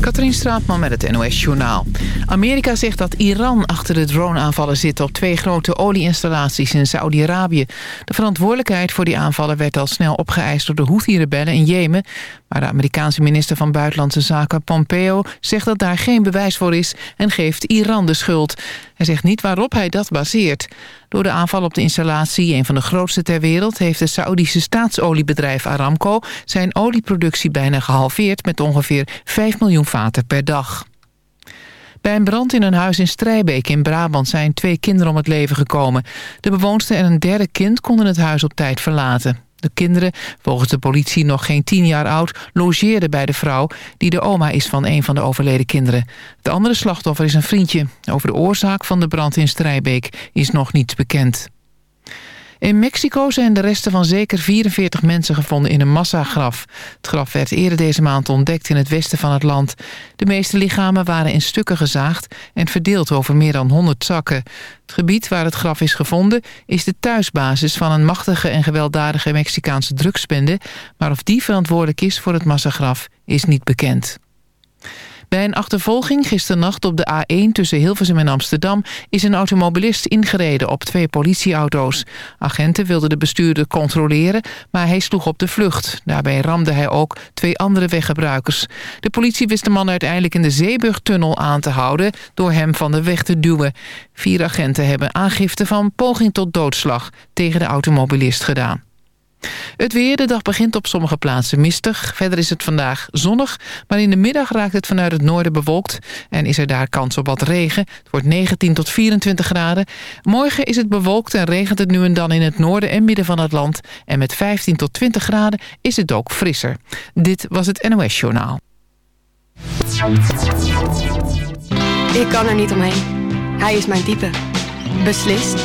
Katrien Straatman met het NOS-journaal. Amerika zegt dat Iran achter de droneaanvallen zit... op twee grote olieinstallaties in Saudi-Arabië. De verantwoordelijkheid voor die aanvallen werd al snel opgeëist... door de Houthi-rebellen in Jemen. Maar de Amerikaanse minister van Buitenlandse Zaken Pompeo... zegt dat daar geen bewijs voor is en geeft Iran de schuld. Hij zegt niet waarop hij dat baseert. Door de aanval op de installatie, een van de grootste ter wereld... heeft het Saoedische staatsoliebedrijf Aramco... zijn olieproductie bijna gehalveerd met ongeveer 5 miljoen vaten per dag. Bij een brand in een huis in Strijbeek in Brabant zijn twee kinderen om het leven gekomen. De bewoonster en een derde kind konden het huis op tijd verlaten. De kinderen, volgens de politie nog geen tien jaar oud, logeerden bij de vrouw... die de oma is van een van de overleden kinderen. Het andere slachtoffer is een vriendje. Over de oorzaak van de brand in Strijbeek is nog niets bekend. In Mexico zijn de resten van zeker 44 mensen gevonden in een massagraf. Het graf werd eerder deze maand ontdekt in het westen van het land. De meeste lichamen waren in stukken gezaagd en verdeeld over meer dan 100 zakken. Het gebied waar het graf is gevonden is de thuisbasis van een machtige en gewelddadige Mexicaanse drugsbende. Maar of die verantwoordelijk is voor het massagraf is niet bekend. Bij een achtervolging gisternacht op de A1 tussen Hilversum en Amsterdam... is een automobilist ingereden op twee politieauto's. Agenten wilden de bestuurder controleren, maar hij sloeg op de vlucht. Daarbij ramde hij ook twee andere weggebruikers. De politie wist de man uiteindelijk in de Zeeburgtunnel aan te houden... door hem van de weg te duwen. Vier agenten hebben aangifte van poging tot doodslag tegen de automobilist gedaan. Het weer, de dag begint op sommige plaatsen mistig. Verder is het vandaag zonnig, maar in de middag raakt het vanuit het noorden bewolkt... en is er daar kans op wat regen. Het wordt 19 tot 24 graden. Morgen is het bewolkt en regent het nu en dan in het noorden en midden van het land... en met 15 tot 20 graden is het ook frisser. Dit was het NOS Journaal. Ik kan er niet omheen. Hij is mijn type. Beslist,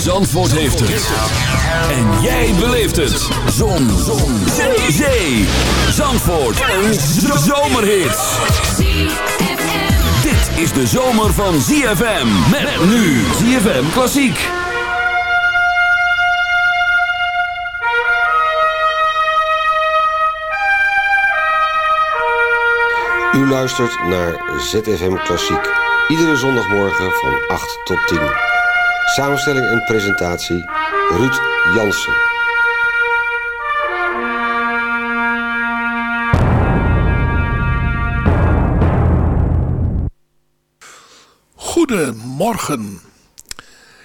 Zandvoort heeft het. En jij beleeft het. Zon. Zon. Zee. Zandvoort. Een zomerhit. Dit is de zomer van ZFM. Met nu ZFM Klassiek. U luistert naar ZFM Klassiek. Iedere zondagmorgen van 8 tot 10. Samenstelling en presentatie Ruud Jansen. Goedemorgen.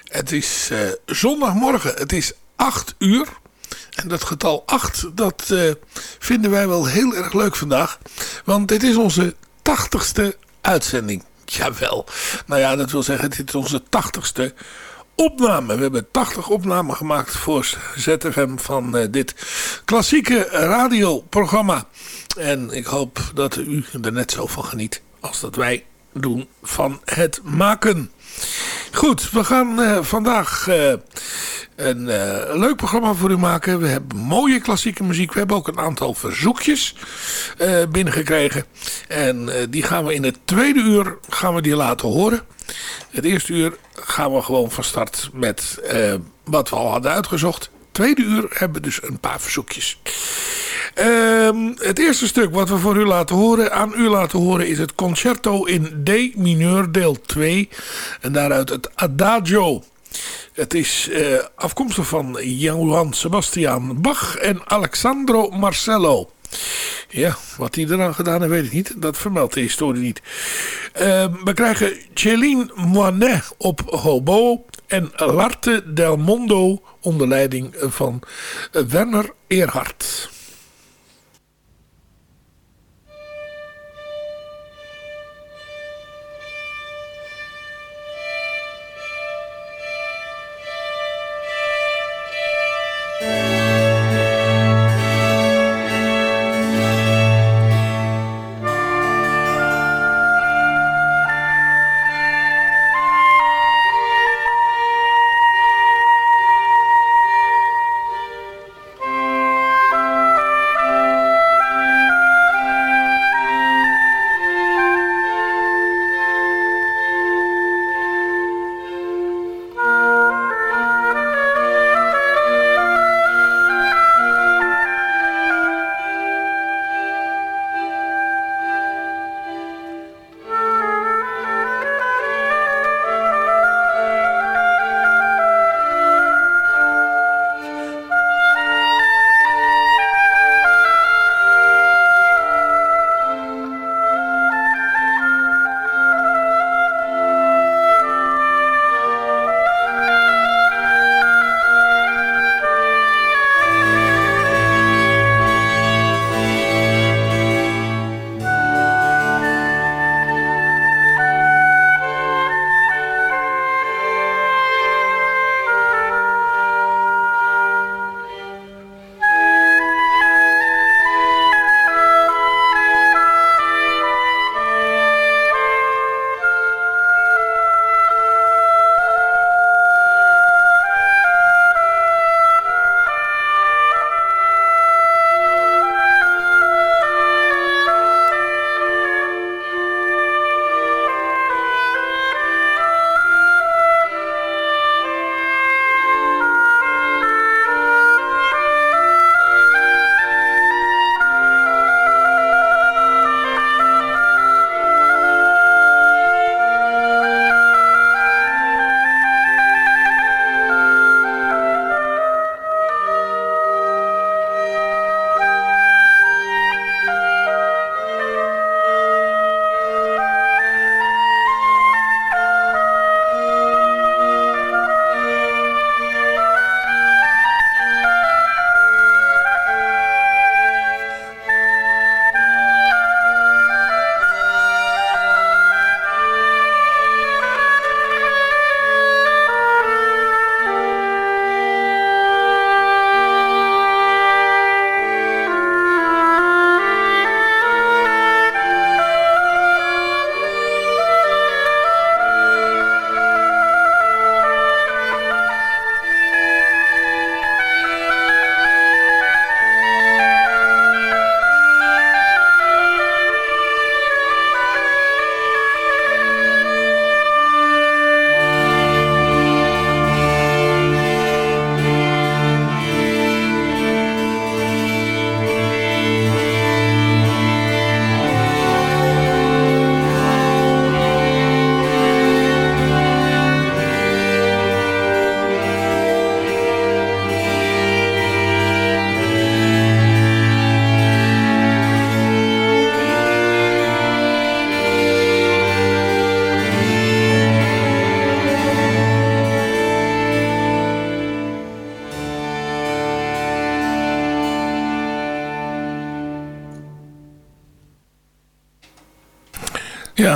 Het is uh, zondagmorgen. Het is 8 uur. En dat getal 8, dat uh, vinden wij wel heel erg leuk vandaag. Want dit is onze 80ste uitzending. Jawel. Nou ja, dat wil zeggen, dit is onze 80ste opname. We hebben 80 opnamen gemaakt voor ZFM van uh, dit klassieke radioprogramma. En ik hoop dat u er net zo van geniet als dat wij doen van het maken. Goed, we gaan uh, vandaag uh, een uh, leuk programma voor u maken. We hebben mooie klassieke muziek. We hebben ook een aantal verzoekjes binnengekregen. En die gaan we in het tweede uur gaan we die laten horen. Het eerste uur gaan we gewoon van start met wat we al hadden uitgezocht. Tweede uur hebben we dus een paar verzoekjes. Uh, het eerste stuk wat we voor u laten horen, aan u laten horen is het concerto in D mineur deel 2. En daaruit het Adagio. Het is uh, afkomstig van Johann Sebastian Bach en Alexandro Marcello. Ja, wat hij eraan gedaan heeft, weet ik niet. Dat vermeldt de historie niet. Uh, we krijgen Céline Moinet op hobo en L'Arte del Mondo onder leiding van Werner Erhard.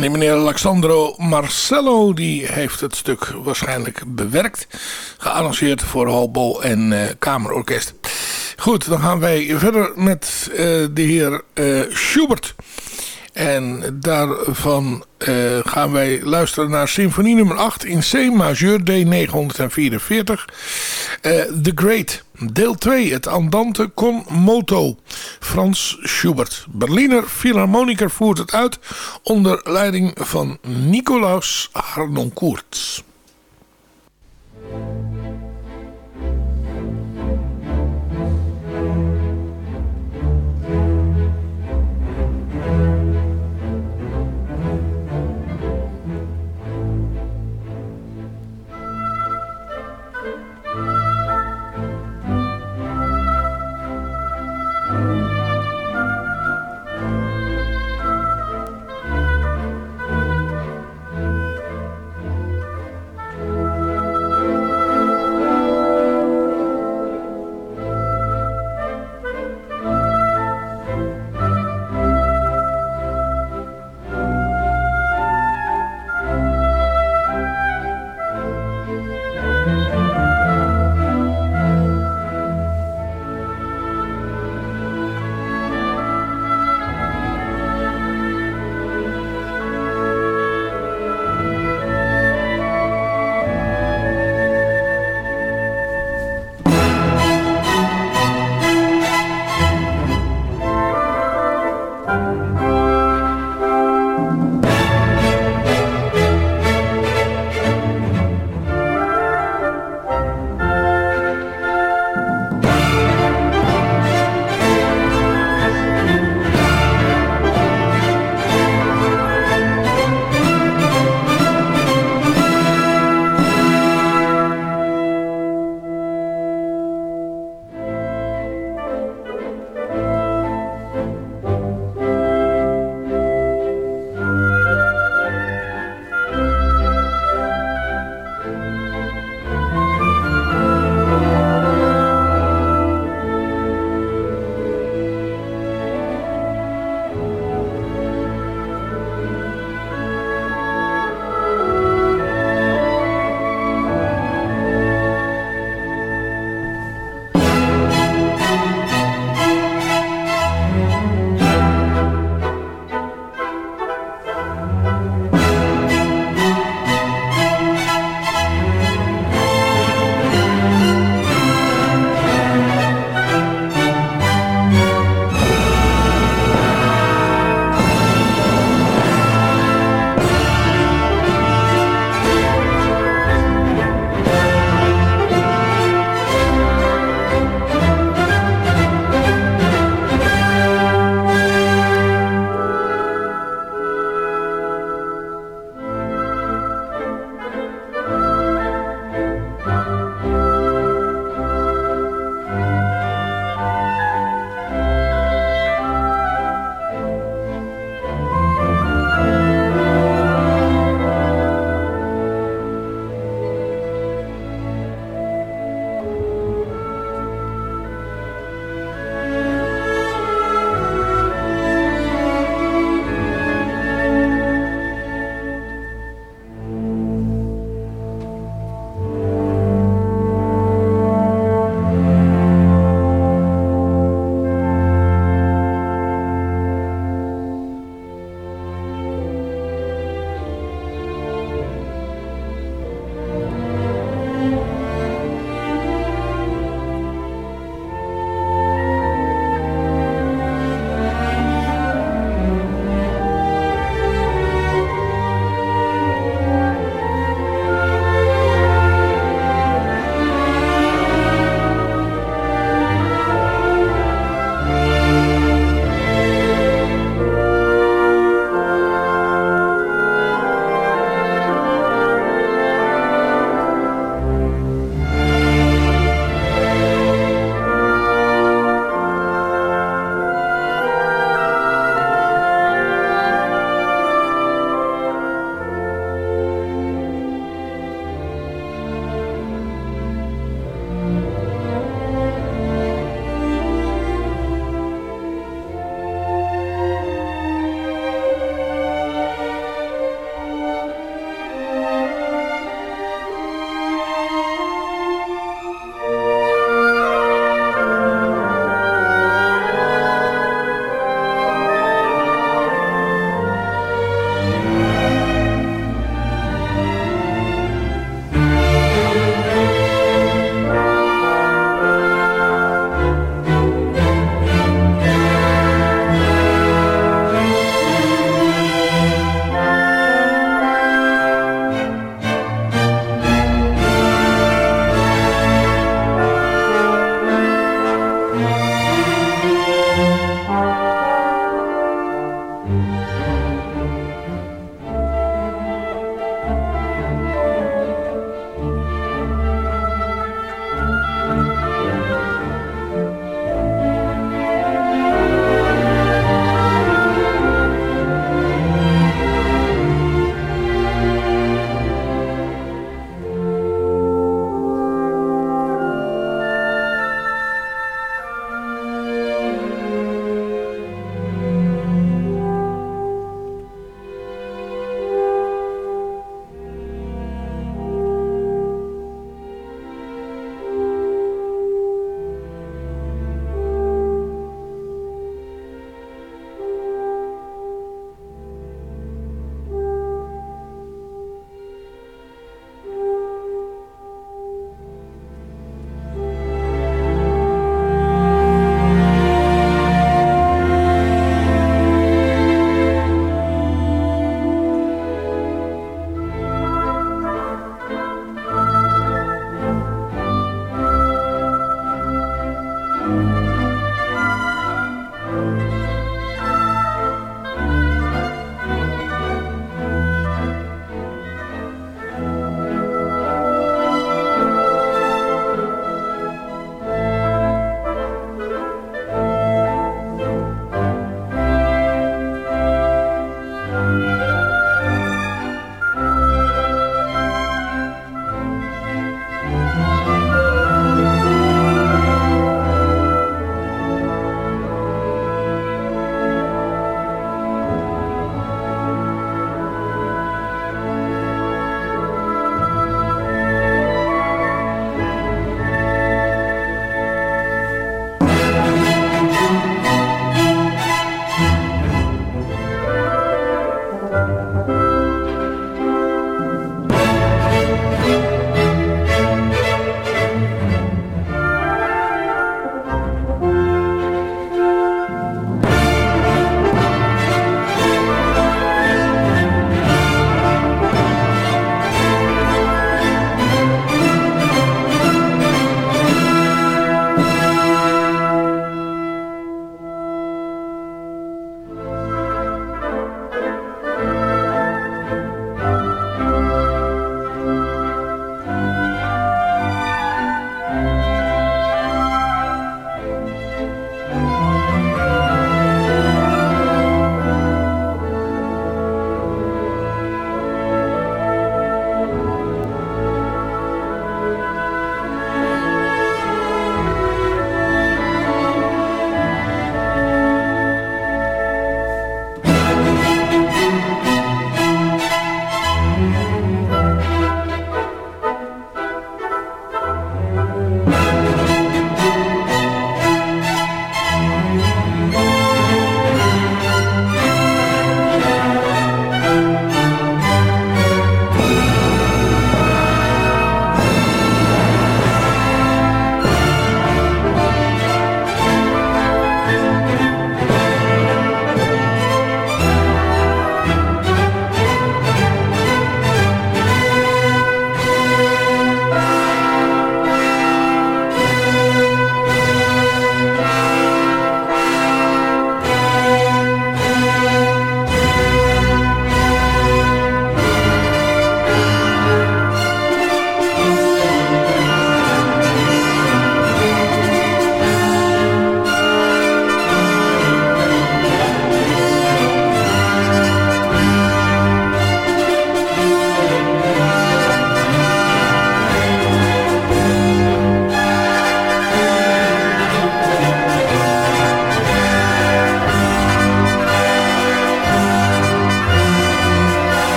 Die meneer Alexandro Marcello die heeft het stuk waarschijnlijk bewerkt. Gearrangeerd voor hobo en uh, kamerorkest. Goed, dan gaan wij verder met uh, de heer uh, Schubert. En daarvan gaan wij luisteren naar symfonie nummer 8 in C majeur D944. Uh, The Great, deel 2, het Andante con moto. Frans Schubert. Berliner Philharmoniker voert het uit onder leiding van Nicolaus Harnoncourt.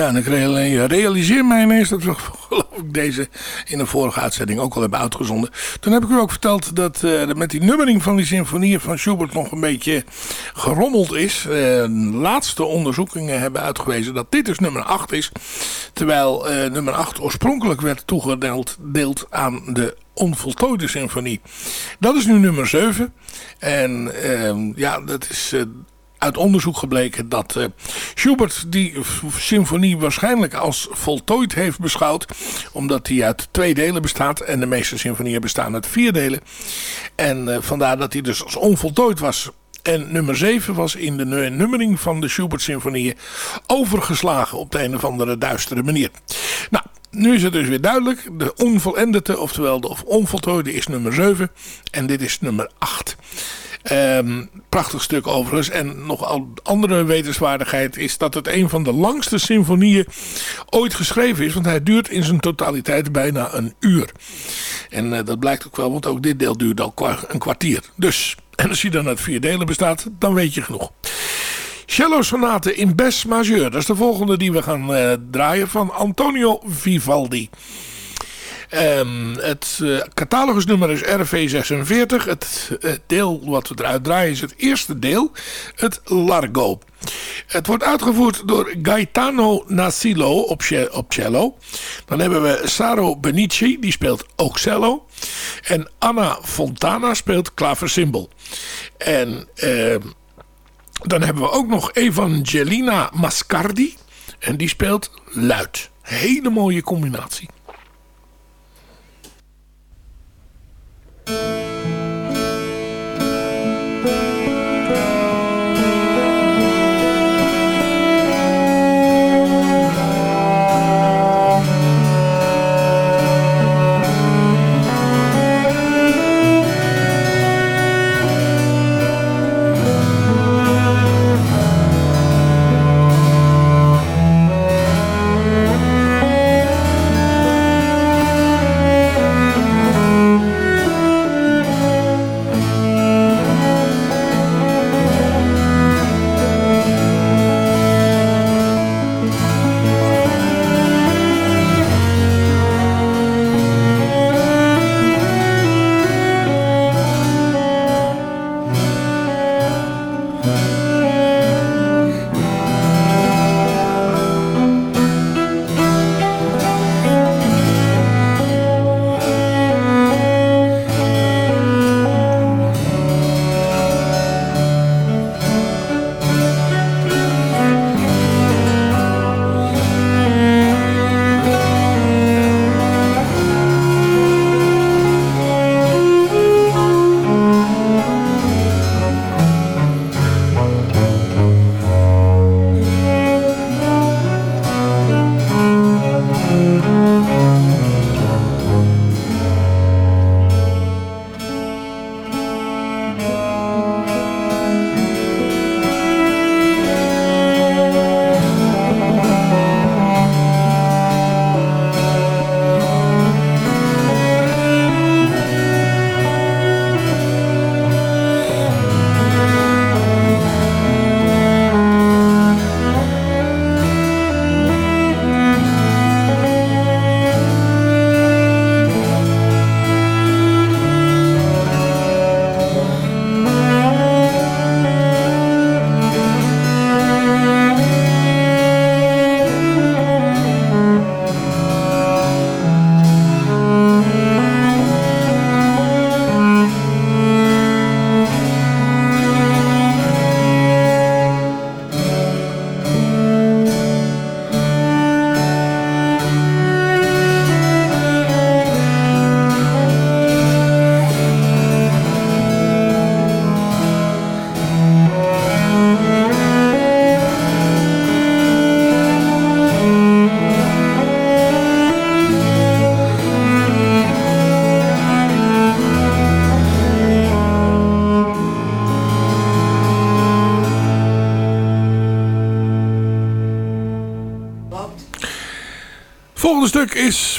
Ja, ik realiseer mij ineens dat we geloof ik deze in een vorige uitzending ook al hebben uitgezonden. Toen heb ik u ook verteld dat uh, met die nummering van die symfonieën van Schubert nog een beetje gerommeld is. Uh, laatste onderzoekingen hebben uitgewezen dat dit dus nummer 8 is. Terwijl uh, nummer 8 oorspronkelijk werd toegedeeld aan de onvoltooide symfonie. Dat is nu nummer 7. En ehm, ja, dat is uit onderzoek gebleken dat uh, Schubert die symfonie waarschijnlijk als voltooid heeft beschouwd. Omdat die uit twee delen bestaat en de meeste symfonieën bestaan uit vier delen. En uh, vandaar dat hij dus als onvoltooid was. En nummer 7 was in de nummering van de Schubert-symfonieën overgeslagen op de een of andere duistere manier. Nou, nu is het dus weer duidelijk. De onvolendete, oftewel de onvoltooide, is nummer 7. En dit is nummer 8. Um, prachtig stuk overigens. En nog andere wetenswaardigheid is dat het een van de langste symfonieën ooit geschreven is. Want hij duurt in zijn totaliteit bijna een uur. En uh, dat blijkt ook wel, want ook dit deel duurt al een kwartier. Dus, en als hij dan uit vier delen bestaat, dan weet je genoeg. Cello Sonate in Bes Majeur. Dat is de volgende die we gaan uh, draaien van Antonio Vivaldi. Um, het uh, catalogusnummer is RV46. Het uh, deel wat we eruit draaien is het eerste deel. Het Largo. Het wordt uitgevoerd door Gaetano Nasillo op, cello. Dan hebben we Saro Benici, die speelt ook cello. En Anna Fontana speelt klaversymbol. En uh, dan hebben we ook nog Evangelina Mascardi. En die speelt luid. Hele mooie combinatie. Stuk is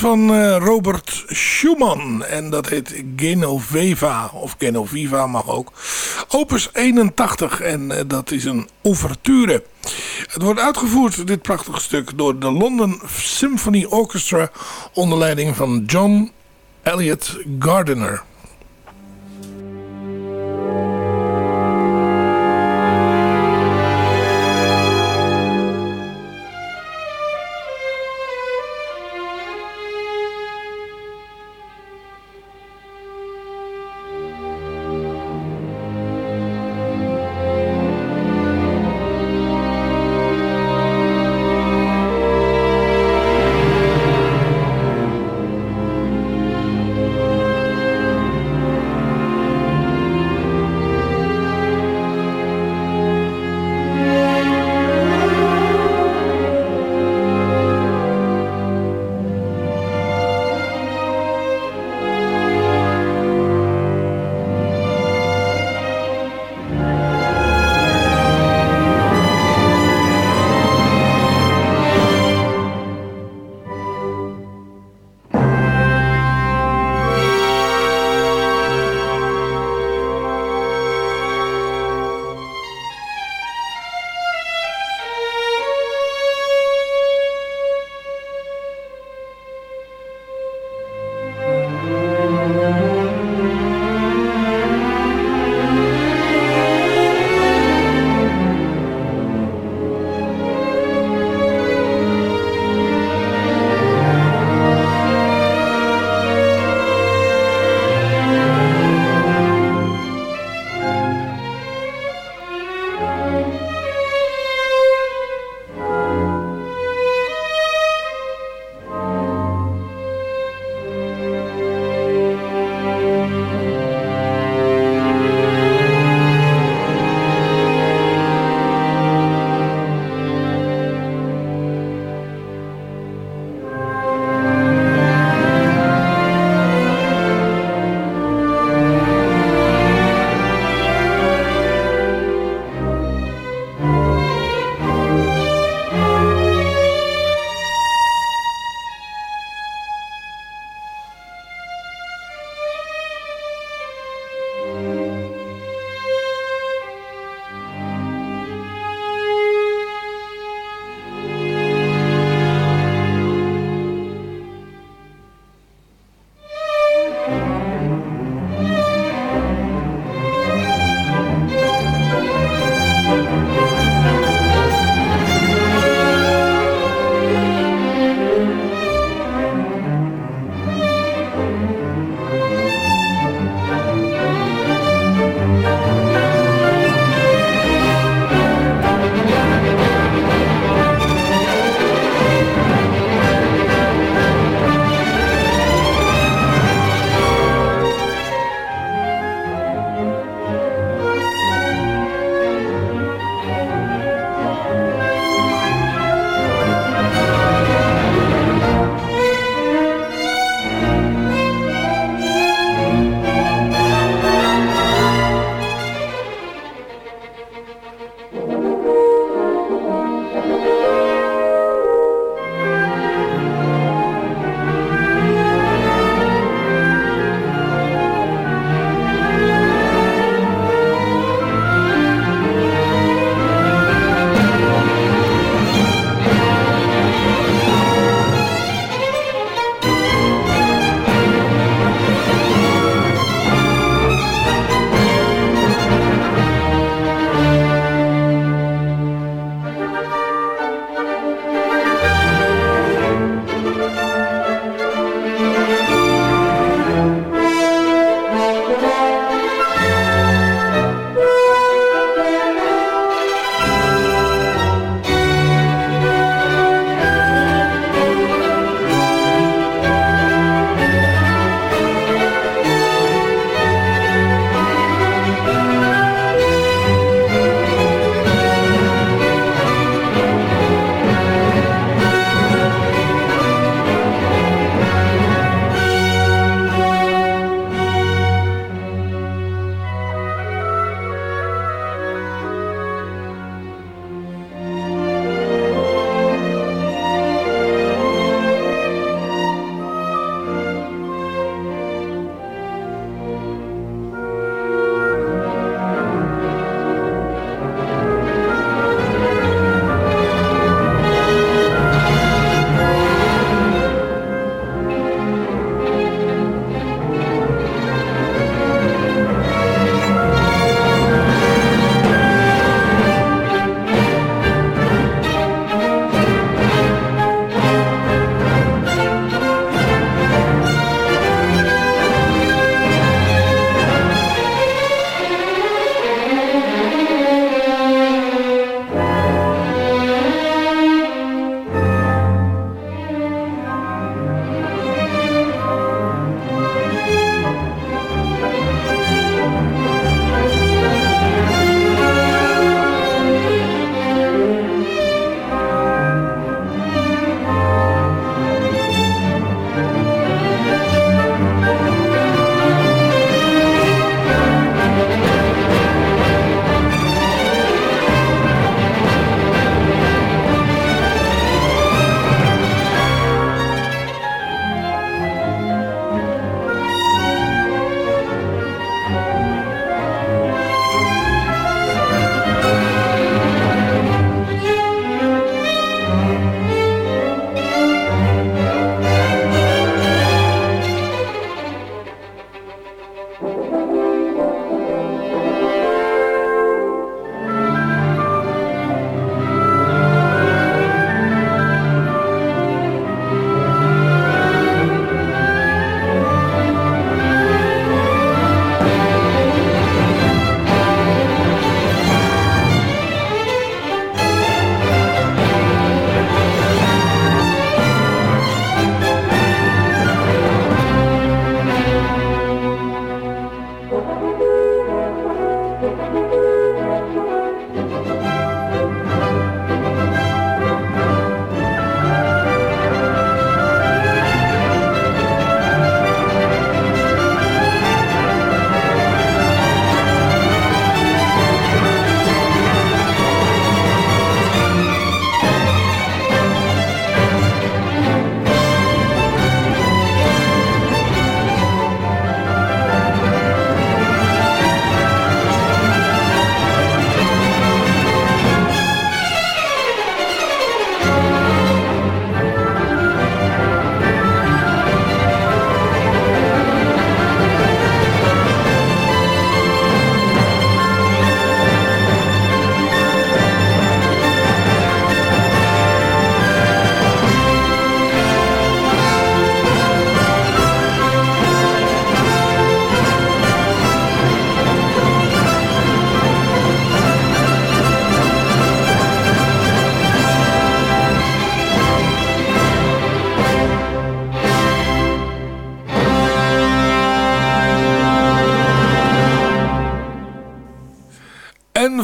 van uh, Robert Schumann. En dat heet Genoveva. Of Genoviva mag ook. opus 81 en dat is een ouverture. Het wordt uitgevoerd, dit prachtige stuk, door de London Symphony Orchestra onder leiding van John Elliott Gardiner.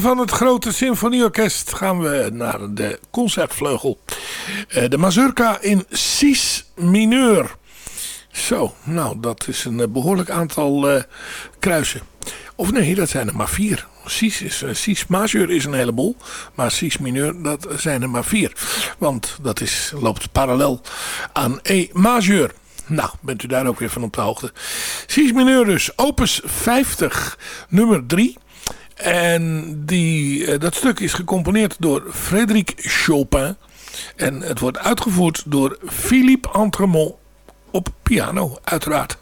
Van het grote symfonieorkest gaan we naar de concertvleugel. Uh, de mazurka in Cis mineur. Zo, nou dat is een behoorlijk aantal uh, kruisen. Of nee, dat zijn er maar vier. Cis, is, Cis majeur is een heleboel. Maar Cis mineur, dat zijn er maar vier. Want dat is, loopt parallel aan E majeur. Nou, bent u daar ook weer van op de hoogte. Cis mineur dus, opus 50, nummer 3. En die, eh, dat stuk is gecomponeerd door Frédéric Chopin. En het wordt uitgevoerd door Philippe Entremont op piano, uiteraard.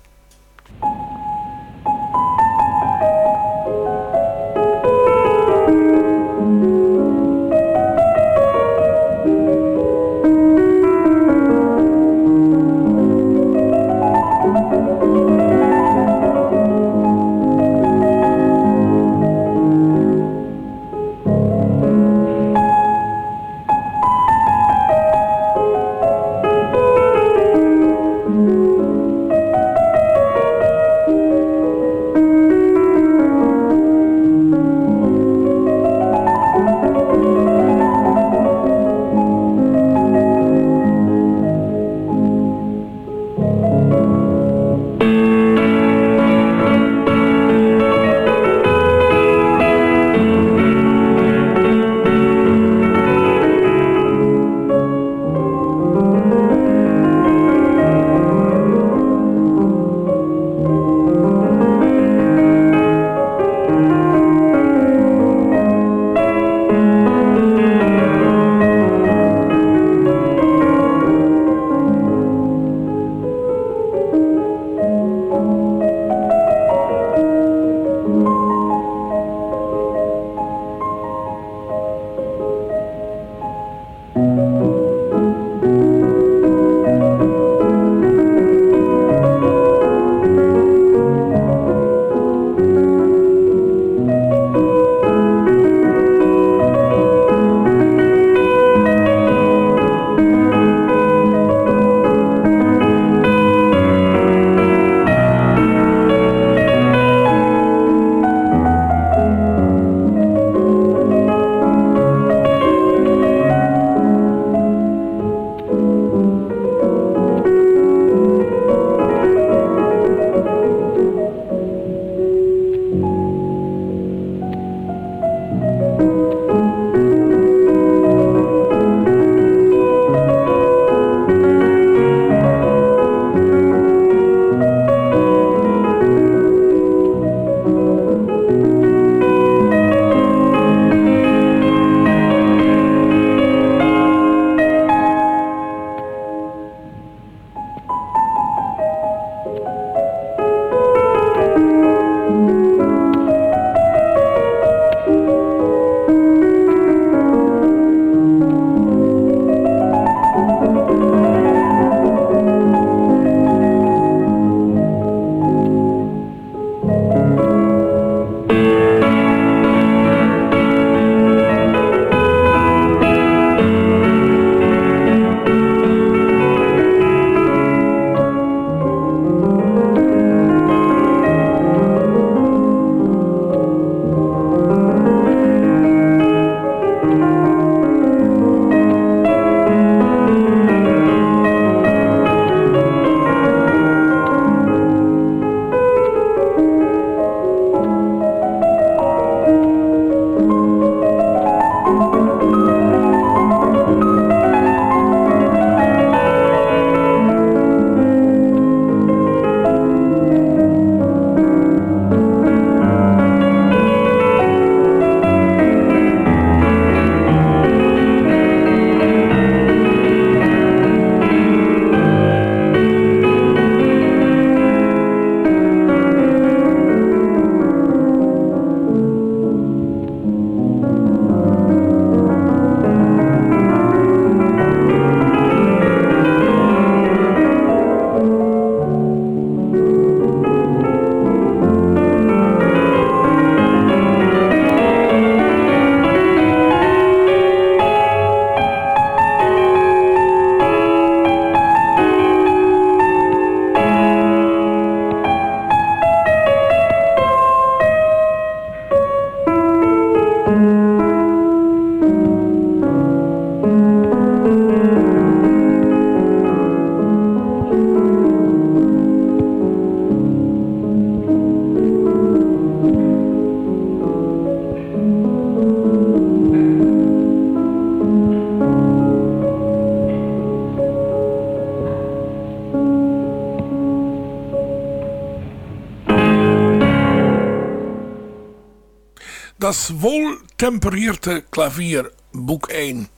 Das Wohltemperierte Klavier, boek 1.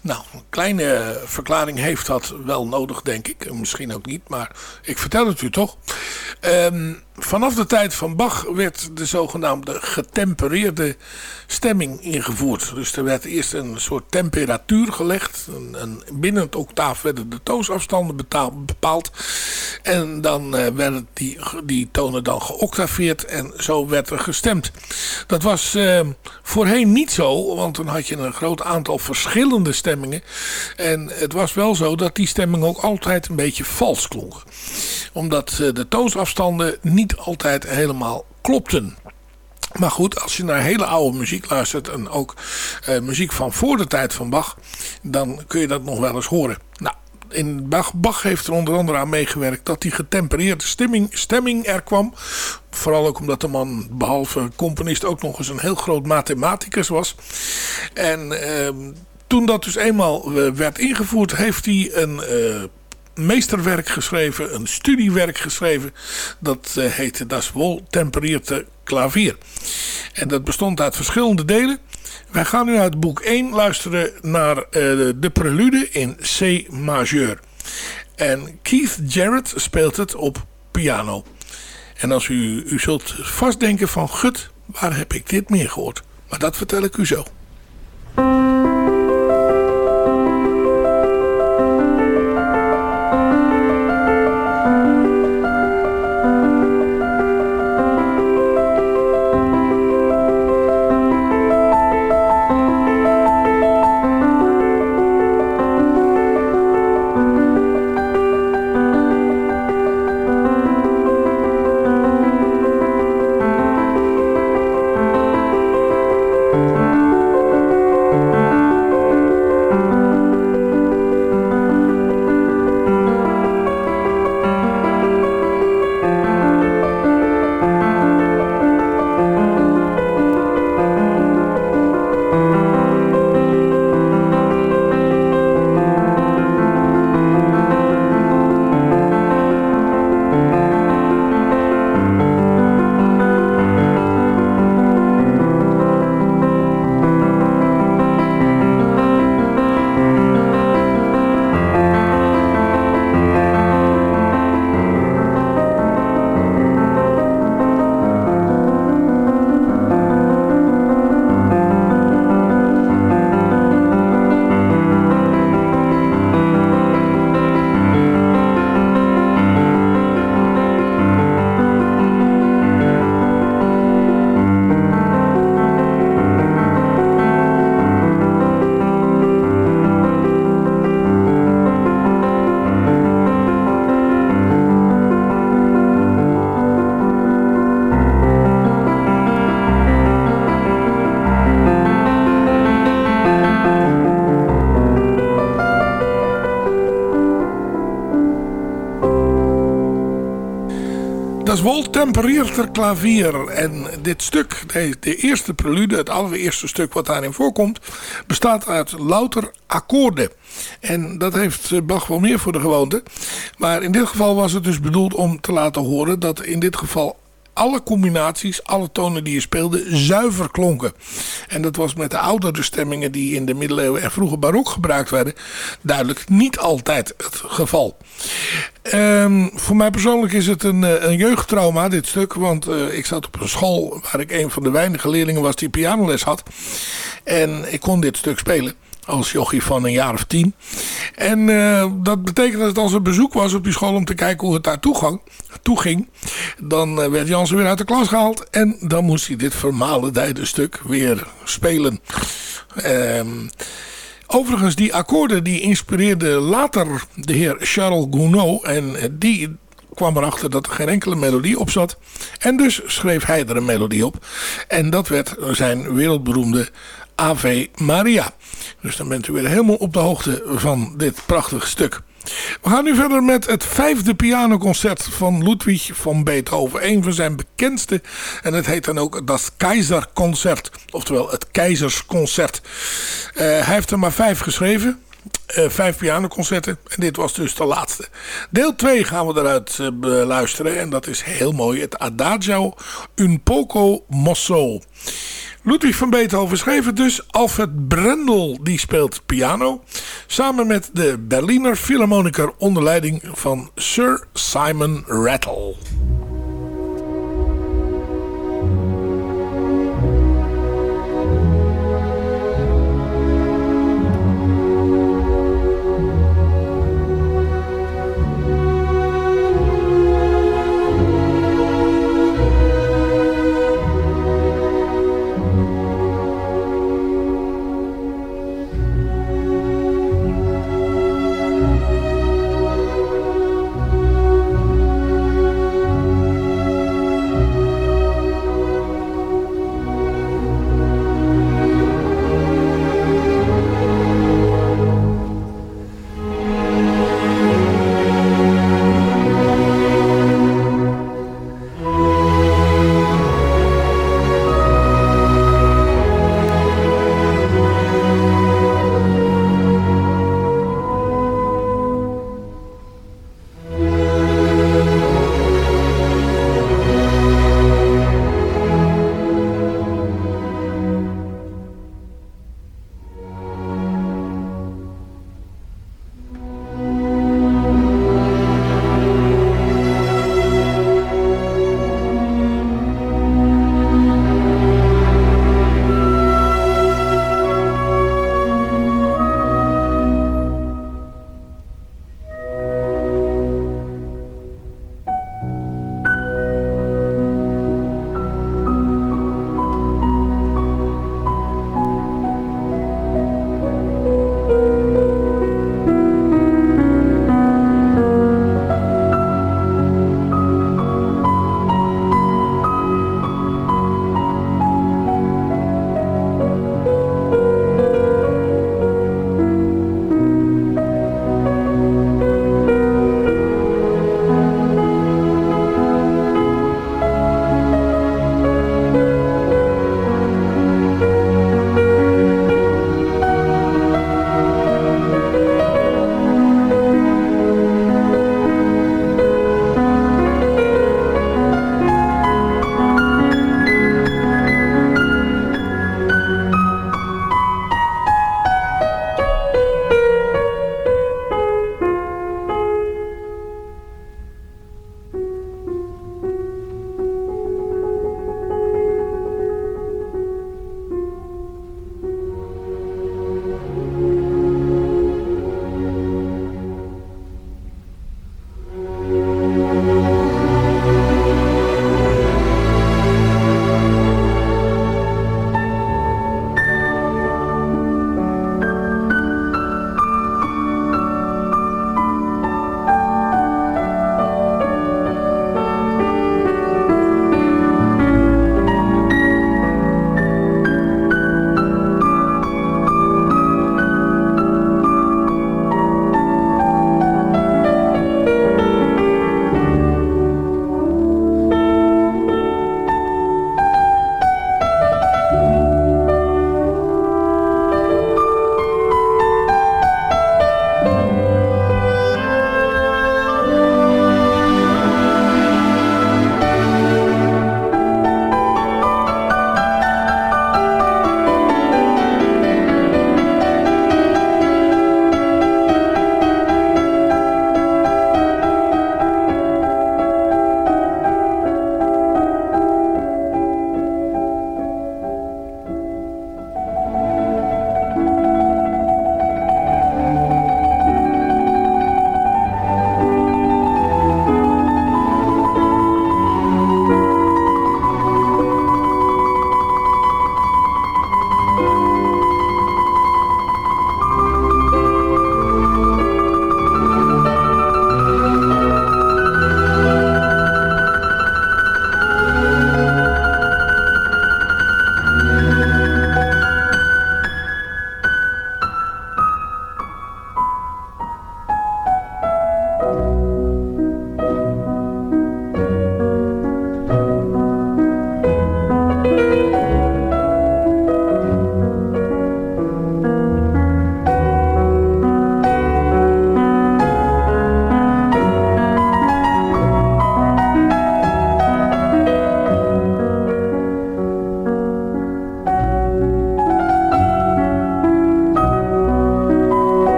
Nou, een kleine verklaring heeft dat wel nodig, denk ik. Misschien ook niet, maar ik vertel het u toch. Um, vanaf de tijd van Bach werd de zogenaamde getempereerde stemming ingevoerd. Dus er werd eerst een soort temperatuur gelegd. Een, binnen het octaaf werden de toonsafstanden bepaald. En dan uh, werden die, die tonen dan geoctaveerd en zo werd er gestemd. Dat was uh, voorheen niet zo, want dan had je een groot aantal verschillende stemmingen. En het was wel zo dat die stemming ook altijd een beetje vals klonk. Omdat uh, de toonsafstanden niet altijd helemaal klopten. Maar goed, als je naar hele oude muziek luistert en ook uh, muziek van voor de tijd van Bach, dan kun je dat nog wel eens horen. Nou, in Bach, heeft er onder andere aan meegewerkt dat die getempereerde stemming, stemming er kwam. Vooral ook omdat de man behalve componist ook nog eens een heel groot mathematicus was. En uh, toen dat dus eenmaal uh, werd ingevoerd, heeft hij een uh, meesterwerk geschreven, een studiewerk geschreven. Dat uh, heette Das Wohltemperierte Klavier. En dat bestond uit verschillende delen. Wij gaan nu uit boek 1 luisteren naar uh, de prelude in C majeur. En Keith Jarrett speelt het op piano. En als u, u zult vastdenken van gut, waar heb ik dit meer gehoord? Maar dat vertel ik u zo. Temperierter klavier. En dit stuk, de, de, eerste prelude, het allereerste stuk wat daarin voorkomt, bestaat uit louter akkoorden. En dat heeft Bach wel meer voor de gewoonte. Maar in dit geval was het dus bedoeld om te laten horen dat in dit geval alle combinaties, alle tonen die je speelde, zuiver klonken. En dat was met de oudere stemmingen die in de middeleeuwen en vroege barok gebruikt werden, duidelijk niet altijd het geval. Um, voor mij persoonlijk is het een, eh, een jeugdtrauma, dit stuk. Want uh, ik zat op een school waar ik een van de weinige leerlingen was die pianoles had. En ik kon dit stuk spelen als jochie van een jaar of tien. En uh, dat betekende dat als er bezoek was op die school om te kijken hoe het daar toegang, toe ging. Dan uh, werd Jansen weer uit de klas gehaald. En dan moest hij dit vermalendijde stuk weer spelen. Um, Overigens, die akkoorden die inspireerden later de heer Charles Gounod. En die kwam erachter dat er geen enkele melodie op zat. En dus schreef hij er een melodie op. En dat werd zijn wereldberoemde Ave Maria. Dus dan bent u weer helemaal op de hoogte van dit prachtige stuk. We gaan nu verder met het vijfde pianoconcert van Ludwig van Beethoven. Een van zijn bekendste. En het heet dan ook Das Keizerconcert. Oftewel het Keizersconcert. Uh, hij heeft er maar vijf geschreven. Uh, vijf pianoconcerten. En dit was dus de laatste. Deel 2 gaan we eruit uh, beluisteren. En dat is heel mooi. Het Adagio Un poco mosso. Ludwig van Beethoven schreef het dus. Alfred Brendel die speelt piano. Samen met de Berliner Philharmoniker onder leiding van Sir Simon Rattle.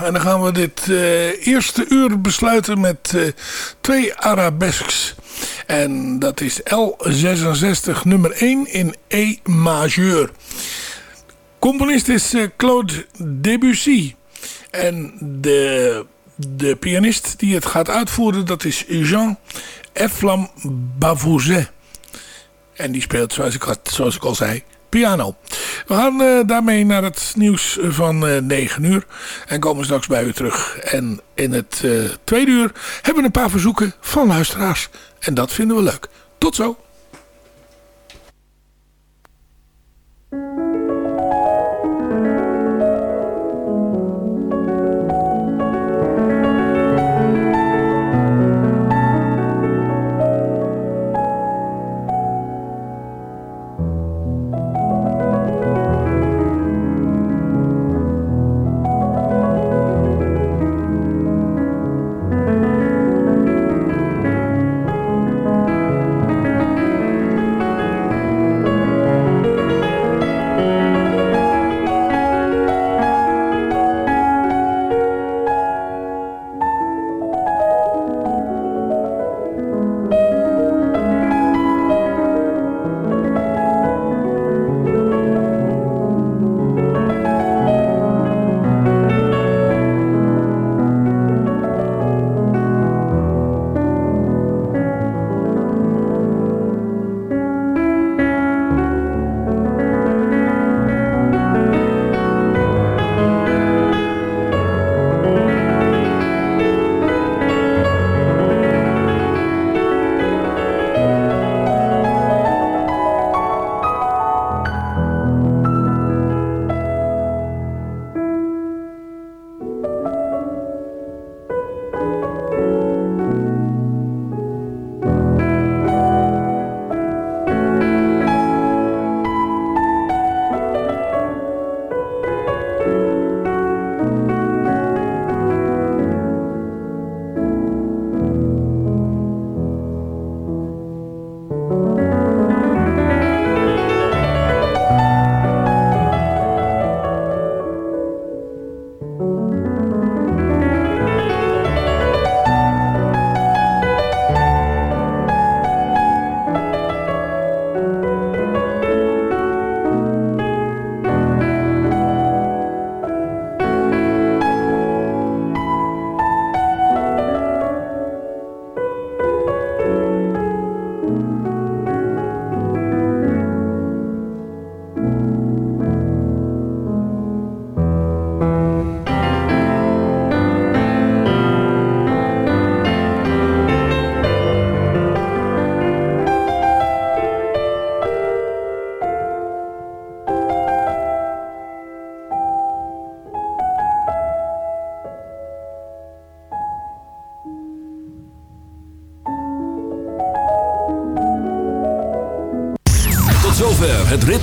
En dan gaan we dit uh, eerste uur besluiten met uh, twee arabesques. En dat is L66 nummer 1 in E majeur. Componist is uh, Claude Debussy. En de, de pianist die het gaat uitvoeren, dat is Jean Eflam Bavouzet. En die speelt, zoals ik, zoals ik al zei, piano. We gaan uh, daarmee naar het nieuws van uh, 9 uur. En komen straks bij u terug. En in het uh, tweede uur hebben we een paar verzoeken van luisteraars. En dat vinden we leuk. Tot zo.